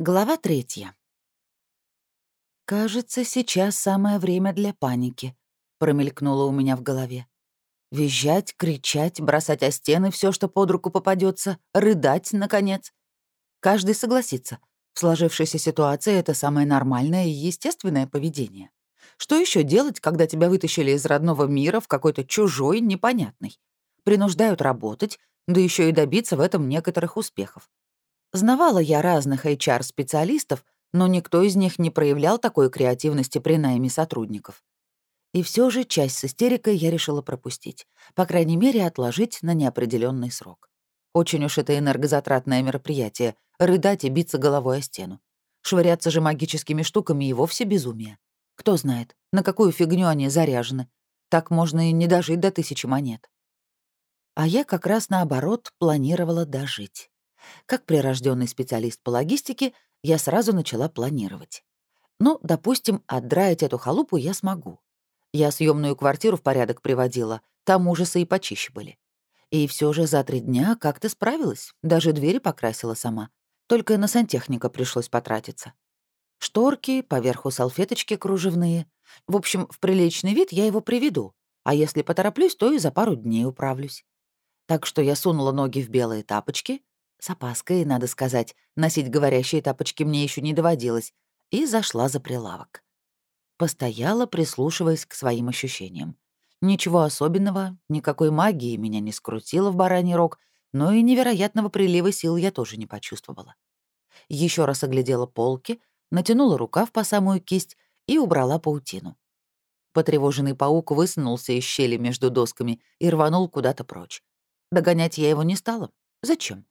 Глава третья. «Кажется, сейчас самое время для паники», — промелькнуло у меня в голове. Визжать, кричать, бросать о стены все, что под руку попадется, рыдать, наконец. Каждый согласится. В сложившейся ситуации это самое нормальное и естественное поведение. Что еще делать, когда тебя вытащили из родного мира в какой-то чужой, непонятный? Принуждают работать, да еще и добиться в этом некоторых успехов. Знавала я разных HR-специалистов, но никто из них не проявлял такой креативности при найме сотрудников. И все же часть с истерикой я решила пропустить, по крайней мере, отложить на неопределенный срок. Очень уж это энергозатратное мероприятие — рыдать и биться головой о стену. Швыряться же магическими штуками и вовсе безумие. Кто знает, на какую фигню они заряжены. Так можно и не дожить до тысячи монет. А я как раз наоборот планировала дожить. Как прирожденный специалист по логистике, я сразу начала планировать. Ну, допустим, отдраить эту халупу я смогу. Я съемную квартиру в порядок приводила, там ужасы и почище были. И все же за три дня как-то справилась, даже двери покрасила сама. Только на сантехника пришлось потратиться. Шторки, поверху салфеточки кружевные. В общем, в приличный вид я его приведу, а если потороплюсь, то и за пару дней управлюсь. Так что я сунула ноги в белые тапочки, с опаской, надо сказать, носить говорящие тапочки мне еще не доводилось, и зашла за прилавок. Постояла, прислушиваясь к своим ощущениям. Ничего особенного, никакой магии меня не скрутило в бараний рог, но и невероятного прилива сил я тоже не почувствовала. Еще раз оглядела полки, натянула рукав по самую кисть и убрала паутину. Потревоженный паук высунулся из щели между досками и рванул куда-то прочь. Догонять я его не стала. Зачем?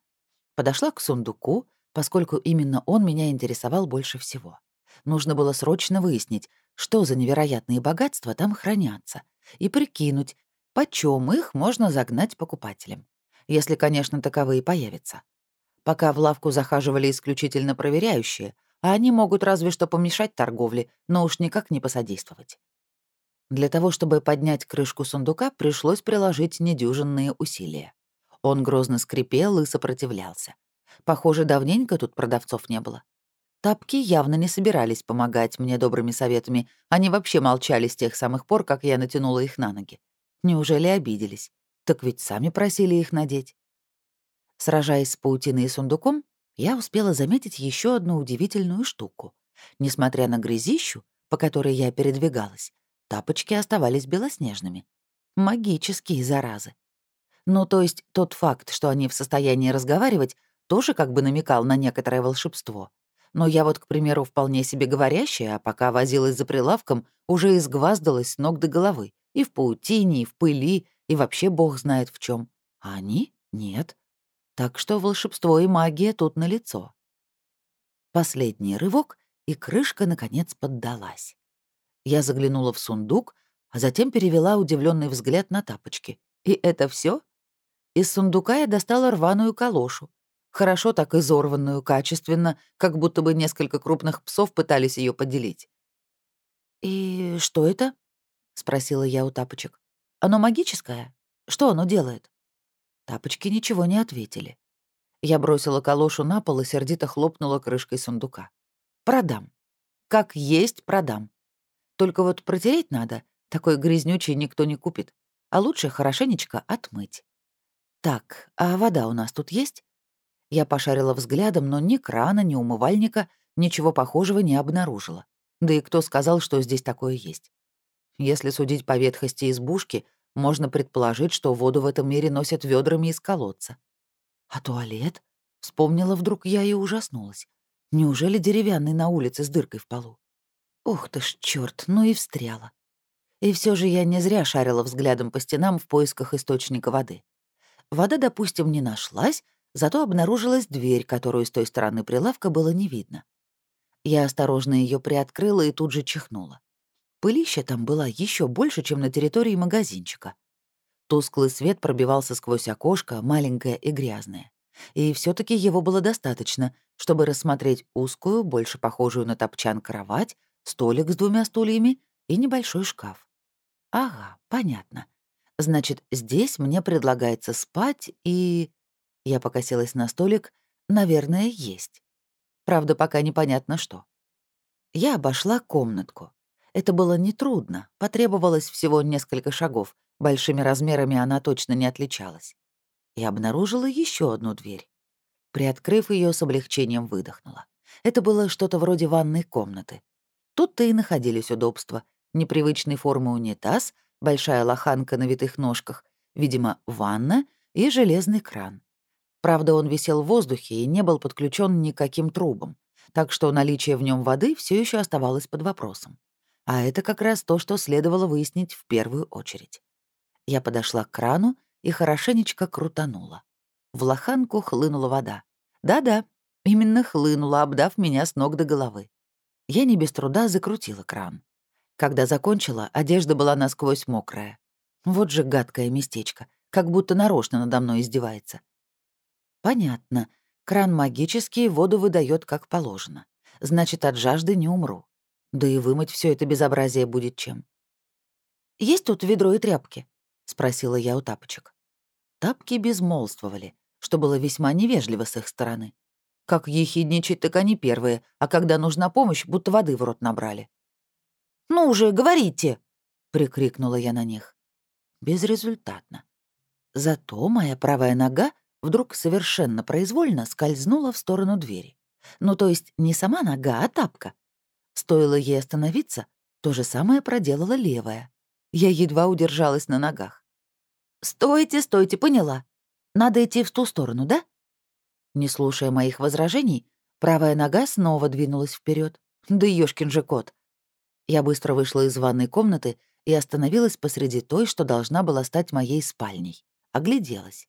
Подошла к сундуку, поскольку именно он меня интересовал больше всего. Нужно было срочно выяснить, что за невероятные богатства там хранятся, и прикинуть, почем их можно загнать покупателям, если, конечно, таковые появятся. Пока в лавку захаживали исключительно проверяющие, а они могут разве что помешать торговле, но уж никак не посодействовать. Для того, чтобы поднять крышку сундука, пришлось приложить недюжинные усилия. Он грозно скрипел и сопротивлялся. Похоже, давненько тут продавцов не было. Тапки явно не собирались помогать мне добрыми советами. Они вообще молчали с тех самых пор, как я натянула их на ноги. Неужели обиделись? Так ведь сами просили их надеть. Сражаясь с паутиной и сундуком, я успела заметить еще одну удивительную штуку. Несмотря на грязищу, по которой я передвигалась, тапочки оставались белоснежными. Магические заразы. Ну, то есть тот факт, что они в состоянии разговаривать, тоже как бы намекал на некоторое волшебство. Но я вот, к примеру, вполне себе говорящая, а пока возилась за прилавком, уже изгваздалась с ног до головы. И в паутине, и в пыли, и вообще бог знает в чем. А они — нет. Так что волшебство и магия тут налицо. Последний рывок, и крышка, наконец, поддалась. Я заглянула в сундук, а затем перевела удивленный взгляд на тапочки. И это все? Из сундука я достала рваную калошу. Хорошо так изорванную, качественно, как будто бы несколько крупных псов пытались ее поделить. «И что это?» — спросила я у тапочек. «Оно магическое? Что оно делает?» Тапочки ничего не ответили. Я бросила калошу на пол и сердито хлопнула крышкой сундука. «Продам. Как есть продам. Только вот протереть надо, такой грязнючий никто не купит. А лучше хорошенечко отмыть. «Так, а вода у нас тут есть?» Я пошарила взглядом, но ни крана, ни умывальника, ничего похожего не обнаружила. Да и кто сказал, что здесь такое есть? Если судить по ветхости избушки, можно предположить, что воду в этом мире носят ведрами из колодца. А туалет? Вспомнила вдруг я и ужаснулась. Неужели деревянный на улице с дыркой в полу? Ух ты ж, черт, ну и встряла. И все же я не зря шарила взглядом по стенам в поисках источника воды. Вода, допустим, не нашлась, зато обнаружилась дверь, которую с той стороны прилавка было не видно. Я осторожно ее приоткрыла и тут же чихнула. Пылища там была еще больше, чем на территории магазинчика. Тусклый свет пробивался сквозь окошко, маленькое и грязное. И все таки его было достаточно, чтобы рассмотреть узкую, больше похожую на топчан кровать, столик с двумя стульями и небольшой шкаф. Ага, понятно. Значит, здесь мне предлагается спать и... Я покосилась на столик. Наверное, есть. Правда, пока непонятно что. Я обошла комнатку. Это было нетрудно, потребовалось всего несколько шагов, большими размерами она точно не отличалась. И обнаружила еще одну дверь. Приоткрыв ее, с облегчением выдохнула. Это было что-то вроде ванной комнаты. Тут-то и находились удобства. Непривычной формы унитаз, большая лоханка на витых ножках, видимо, ванна и железный кран. Правда, он висел в воздухе и не был подключен никаким трубам, так что наличие в нем воды все еще оставалось под вопросом. А это как раз то, что следовало выяснить в первую очередь. Я подошла к крану и хорошенечко крутанула. В лоханку хлынула вода. Да-да, именно хлынула, обдав меня с ног до головы. Я не без труда закрутила кран. Когда закончила, одежда была насквозь мокрая. Вот же гадкое местечко, как будто нарочно надо мной издевается. Понятно. Кран магический, воду выдает как положено. Значит, от жажды не умру. Да и вымыть все это безобразие будет чем. «Есть тут ведро и тряпки?» — спросила я у тапочек. Тапки безмолвствовали, что было весьма невежливо с их стороны. Как ехидничать, так они первые, а когда нужна помощь, будто воды в рот набрали. «Ну уже, говорите!» — прикрикнула я на них. Безрезультатно. Зато моя правая нога вдруг совершенно произвольно скользнула в сторону двери. Ну, то есть не сама нога, а тапка. Стоило ей остановиться, то же самое проделала левая. Я едва удержалась на ногах. «Стойте, стойте, поняла. Надо идти в ту сторону, да?» Не слушая моих возражений, правая нога снова двинулась вперед. Да ёшкин же кот. Я быстро вышла из ванной комнаты и остановилась посреди той, что должна была стать моей спальней. Огляделась.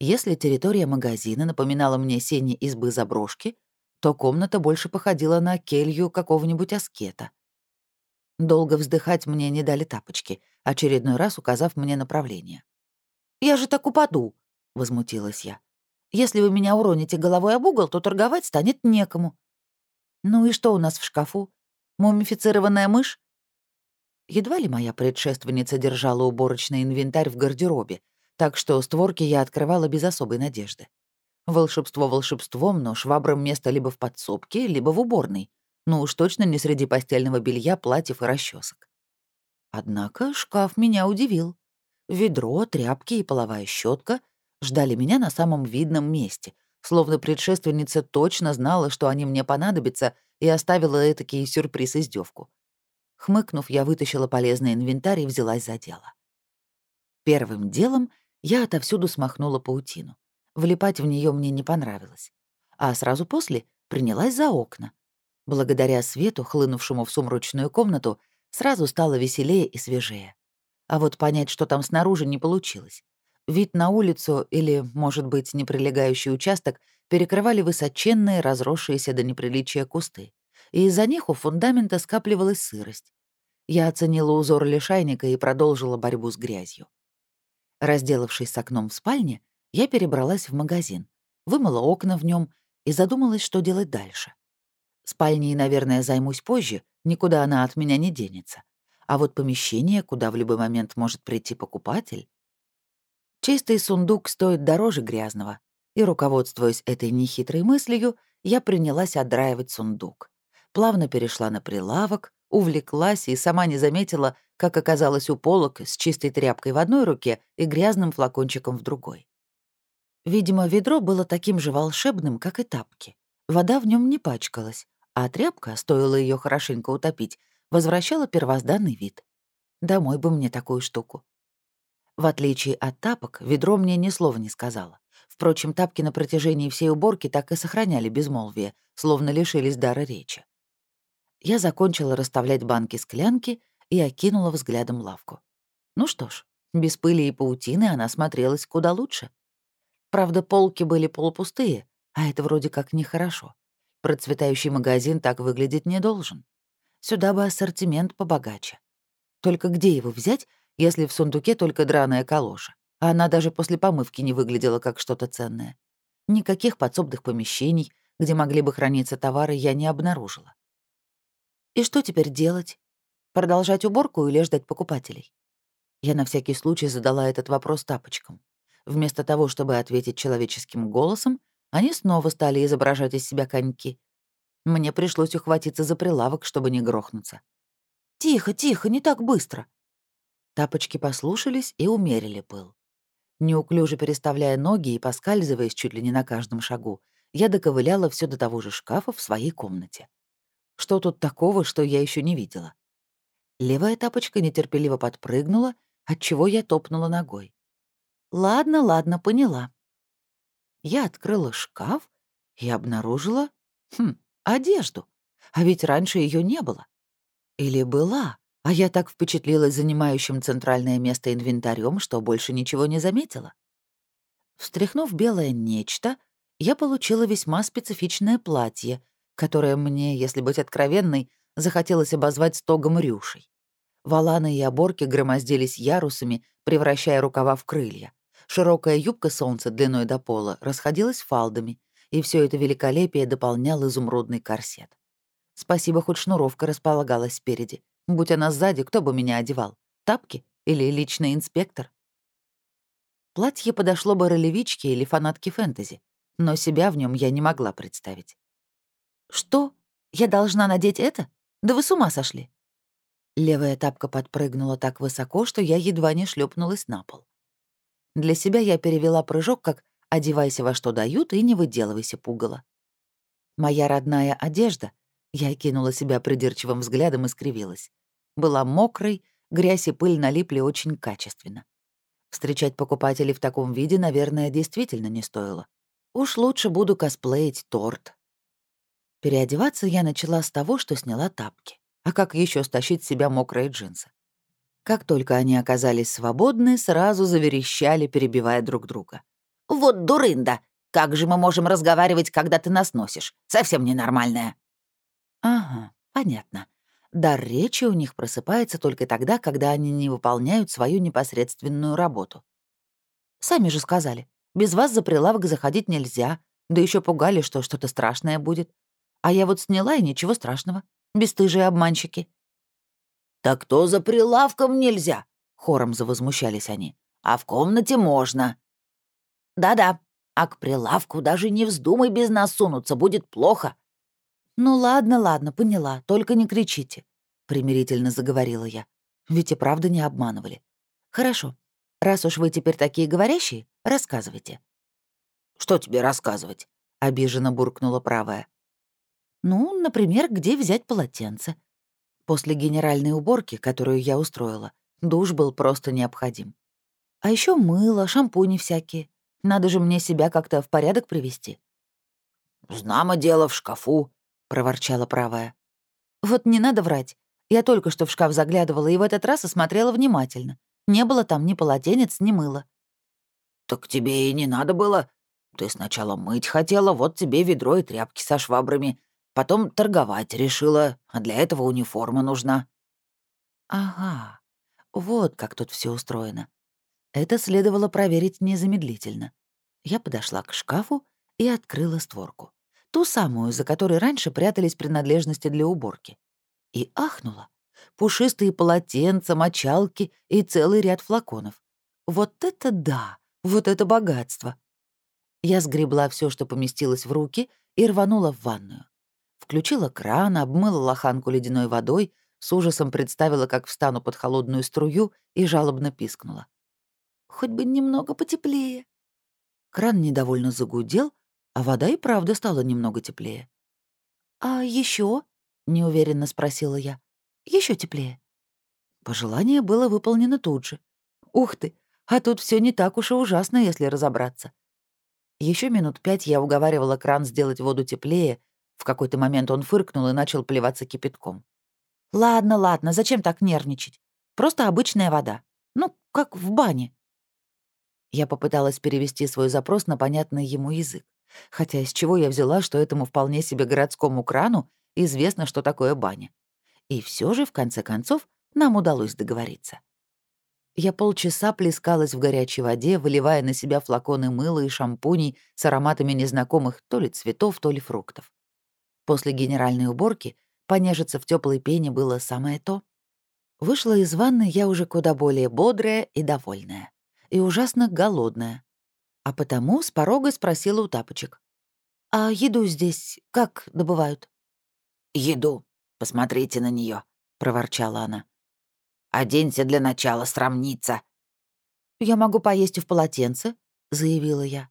Если территория магазина напоминала мне сени избы заброшки, то комната больше походила на келью какого-нибудь аскета. Долго вздыхать мне не дали тапочки, очередной раз указав мне направление. «Я же так упаду!» — возмутилась я. «Если вы меня уроните головой об угол, то торговать станет некому». «Ну и что у нас в шкафу? Мумифицированная мышь?» Едва ли моя предшественница держала уборочный инвентарь в гардеробе, так что створки я открывала без особой надежды. Волшебство волшебством, но швабрам место либо в подсобке, либо в уборной. Ну уж точно не среди постельного белья, платьев и расчесок. Однако шкаф меня удивил. Ведро, тряпки и половая щетка ждали меня на самом видном месте, словно предшественница точно знала, что они мне понадобятся, и оставила этакий сюрприз-издевку. Хмыкнув, я вытащила полезный инвентарь и взялась за дело. Первым делом я отовсюду смахнула паутину. Влипать в нее мне не понравилось. А сразу после принялась за окна. Благодаря свету, хлынувшему в сумрачную комнату, сразу стало веселее и свежее. А вот понять, что там снаружи, не получилось. Вид на улицу или, может быть, неприлегающий участок перекрывали высоченные, разросшиеся до неприличия кусты. И из-за них у фундамента скапливалась сырость. Я оценила узор лишайника и продолжила борьбу с грязью. Разделавшись с окном в спальне, я перебралась в магазин, вымыла окна в нем и задумалась, что делать дальше. Спальней, наверное, займусь позже, никуда она от меня не денется. А вот помещение, куда в любой момент может прийти покупатель... Чистый сундук стоит дороже грязного, и, руководствуясь этой нехитрой мыслью, я принялась отдраивать сундук. Плавно перешла на прилавок, увлеклась и сама не заметила, как оказалась у полок с чистой тряпкой в одной руке и грязным флакончиком в другой. Видимо, ведро было таким же волшебным, как и тапки. Вода в нем не пачкалась, а тряпка, стоило ее хорошенько утопить, возвращала первозданный вид. Домой бы мне такую штуку. В отличие от тапок, ведро мне ни слова не сказала. Впрочем, тапки на протяжении всей уборки так и сохраняли безмолвие, словно лишились дара речи. Я закончила расставлять банки-склянки и окинула взглядом лавку. Ну что ж, без пыли и паутины она смотрелась куда лучше. Правда, полки были полупустые, а это вроде как нехорошо. Процветающий магазин так выглядеть не должен. Сюда бы ассортимент побогаче. Только где его взять, если в сундуке только драная калоша? А она даже после помывки не выглядела как что-то ценное. Никаких подсобных помещений, где могли бы храниться товары, я не обнаружила. И что теперь делать? Продолжать уборку или ждать покупателей? Я на всякий случай задала этот вопрос тапочкам. Вместо того, чтобы ответить человеческим голосом, они снова стали изображать из себя коньки. Мне пришлось ухватиться за прилавок, чтобы не грохнуться. «Тихо, тихо, не так быстро!» Тапочки послушались и умерили пыл. Неуклюже переставляя ноги и поскальзываясь чуть ли не на каждом шагу, я доковыляла все до того же шкафа в своей комнате. Что тут такого, что я еще не видела? Левая тапочка нетерпеливо подпрыгнула, отчего я топнула ногой. «Ладно, ладно, поняла». Я открыла шкаф и обнаружила... Хм, одежду. А ведь раньше ее не было. Или была, а я так впечатлилась занимающим центральное место инвентарем, что больше ничего не заметила. Встряхнув белое нечто, я получила весьма специфичное платье, которое мне, если быть откровенной, захотелось обозвать стогом рюшей. Валаны и оборки громоздились ярусами, превращая рукава в крылья. Широкая юбка солнца длиной до пола расходилась фалдами, и все это великолепие дополнял изумрудный корсет. Спасибо, хоть шнуровка располагалась спереди. Будь она сзади, кто бы меня одевал? Тапки или личный инспектор? Платье подошло бы ролевичке или фанатке фэнтези, но себя в нем я не могла представить. «Что? Я должна надеть это? Да вы с ума сошли!» Левая тапка подпрыгнула так высоко, что я едва не шлепнулась на пол. Для себя я перевела прыжок как «одевайся во что дают и не выделывайся пугало». Моя родная одежда, я кинула себя придирчивым взглядом и скривилась, была мокрой, грязь и пыль налипли очень качественно. Встречать покупателей в таком виде, наверное, действительно не стоило. Уж лучше буду косплеить торт. Переодеваться я начала с того, что сняла тапки. А как еще стащить с себя мокрые джинсы? Как только они оказались свободны, сразу заверещали, перебивая друг друга. «Вот дурында! Как же мы можем разговаривать, когда ты нас носишь? Совсем ненормальная!» «Ага, понятно. Дар речи у них просыпается только тогда, когда они не выполняют свою непосредственную работу. Сами же сказали, без вас за прилавок заходить нельзя, да еще пугали, что что-то страшное будет. А я вот сняла, и ничего страшного. Бестыжие обманщики. «Так то за прилавком нельзя», — хором завозмущались они. «А в комнате можно». «Да-да, а к прилавку даже не вздумай без нас сунуться, будет плохо». «Ну ладно, ладно, поняла, только не кричите», — примирительно заговорила я. Ведь и правда не обманывали. «Хорошо, раз уж вы теперь такие говорящие, рассказывайте». «Что тебе рассказывать?» — обиженно буркнула правая. «Ну, например, где взять полотенце?» После генеральной уборки, которую я устроила, душ был просто необходим. А еще мыло, шампуни всякие. Надо же мне себя как-то в порядок привести. «Знамо дело в шкафу», — проворчала правая. «Вот не надо врать. Я только что в шкаф заглядывала и в этот раз осмотрела внимательно. Не было там ни полотенец, ни мыла». «Так тебе и не надо было. Ты сначала мыть хотела, вот тебе ведро и тряпки со швабрами. Потом торговать решила, а для этого униформа нужна». «Ага, вот как тут все устроено. Это следовало проверить незамедлительно. Я подошла к шкафу и открыла створку. Ту самую, за которой раньше прятались принадлежности для уборки. И ахнула. Пушистые полотенца, мочалки и целый ряд флаконов. Вот это да! Вот это богатство! Я сгребла все, что поместилось в руки, и рванула в ванную. Включила кран, обмыла лоханку ледяной водой, с ужасом представила, как встану под холодную струю и жалобно пискнула. «Хоть бы немного потеплее». Кран недовольно загудел, а вода и правда стала немного теплее. «А еще? неуверенно спросила я. Еще теплее». Пожелание было выполнено тут же. «Ух ты! А тут все не так уж и ужасно, если разобраться». Еще минут пять я уговаривала кран сделать воду теплее, в какой-то момент он фыркнул и начал плеваться кипятком. «Ладно, ладно, зачем так нервничать? Просто обычная вода. Ну, как в бане». Я попыталась перевести свой запрос на понятный ему язык. Хотя из чего я взяла, что этому вполне себе городскому крану известно, что такое баня. И все же, в конце концов, нам удалось договориться. Я полчаса плескалась в горячей воде, выливая на себя флаконы мыла и шампуней с ароматами незнакомых то ли цветов, то ли фруктов. После генеральной уборки понежиться в теплой пене было самое то. Вышла из ванны я уже куда более бодрая и довольная. И ужасно голодная. А потому с порога спросила у тапочек. «А еду здесь как добывают?» «Еду. Посмотрите на нее, проворчала она. «Оденься для начала, срамница». «Я могу поесть и в полотенце», — заявила я.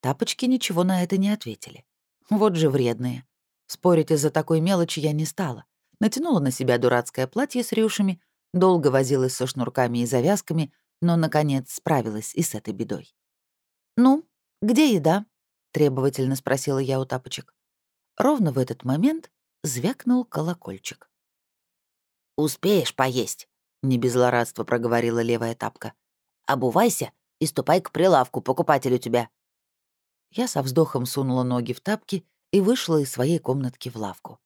Тапочки ничего на это не ответили. Вот же вредные. Спорить из-за такой мелочи я не стала. Натянула на себя дурацкое платье с рюшами, долго возилась со шнурками и завязками, но, наконец, справилась и с этой бедой. «Ну, где еда?» — требовательно спросила я у тапочек. Ровно в этот момент звякнул колокольчик. «Успеешь поесть», — не без злорадства проговорила левая тапка. «Обувайся и ступай к прилавку, покупатель у тебя». Я со вздохом сунула ноги в тапки и вышла из своей комнатки в лавку.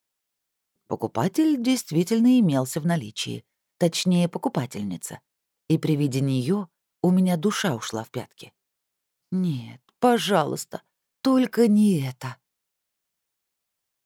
Покупатель действительно имелся в наличии, точнее, покупательница. И при виде нее у меня душа ушла в пятки. Нет, пожалуйста, только не это.